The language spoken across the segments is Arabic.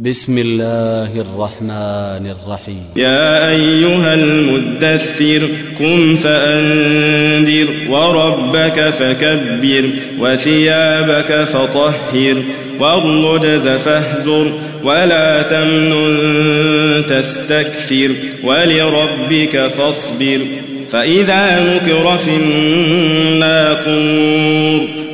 بسم الله الرحمن الرحيم. يا أيها المدثر قم فأنذر وربك فكبر وثيابك فطهر والرجز فاهجر ولا تمنن تستكثر ولربك فاصبر فإذا نكر في الناقور.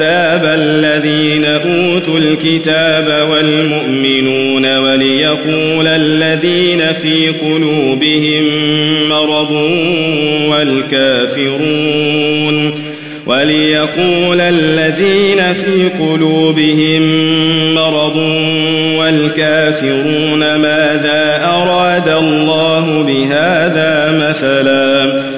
يرتاب الذين أوتوا الكتاب والمؤمنون وليقول الذين في قلوبهم مرض والكافرون وليقول الذين في قلوبهم مرض والكافرون ماذا أراد الله بهذا مثلا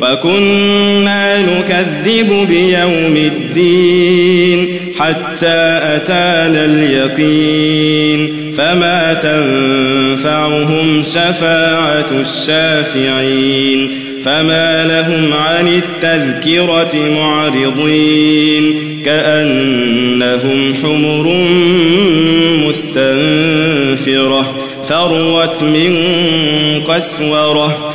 وكنا نكذب بيوم الدين حتى أتانا اليقين. فما تنفعهم شفاعة الشافعين. فما لهم عن التذكرة معرضين. كأنهم حمر مستنفرة ثروت من قسورة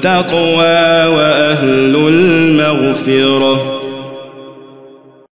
التقوى وأهل المغفرة.